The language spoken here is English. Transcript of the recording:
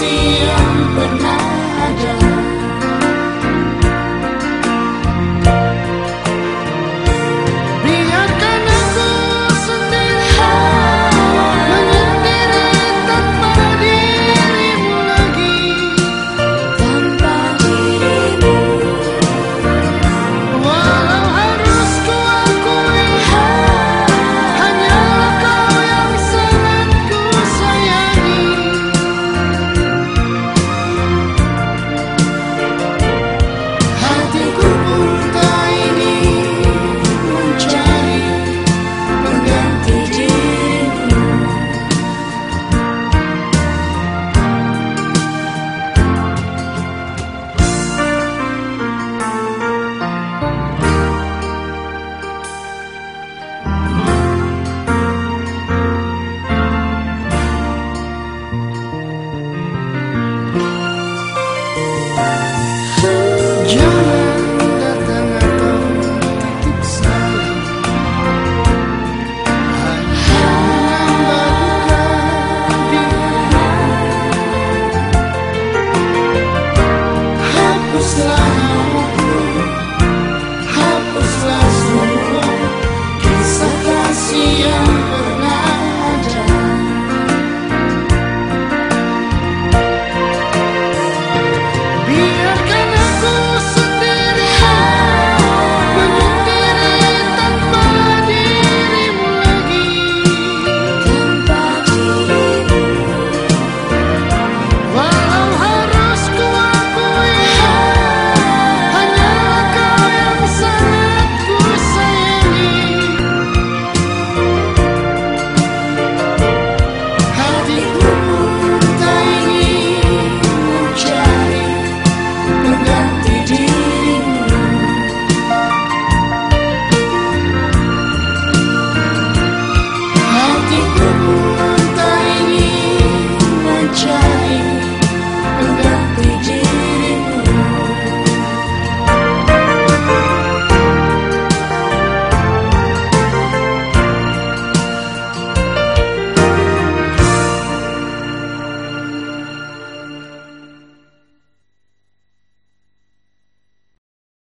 see you. yeah.